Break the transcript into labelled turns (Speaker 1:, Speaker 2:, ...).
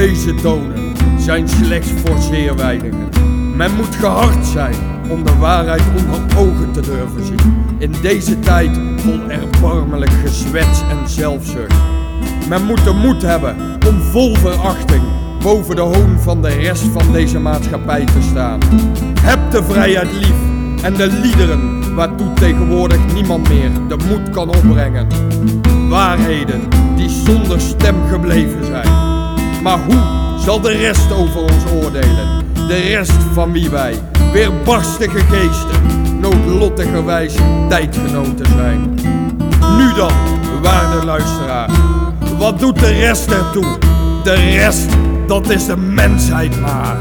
Speaker 1: deze tonen zijn slechts voor zeer weinigen. Men moet gehard zijn om de waarheid onder ogen te durven zien. In deze tijd vol erbarmelijk gezwets en zelfzucht. Men moet de moed hebben om vol verachting boven de hoon van de rest van deze maatschappij te staan. Heb de vrijheid lief en de liederen waartoe tegenwoordig niemand meer de moed kan opbrengen. Waarheden die zonder stem gebleven zijn. Maar hoe zal de rest over ons oordelen? De rest van wie wij, weerbarstige geesten, noodlottigerwijs tijdgenoten zijn. Nu dan, waarde luisteraar, wat doet de rest ertoe? De rest, dat is de mensheid maar.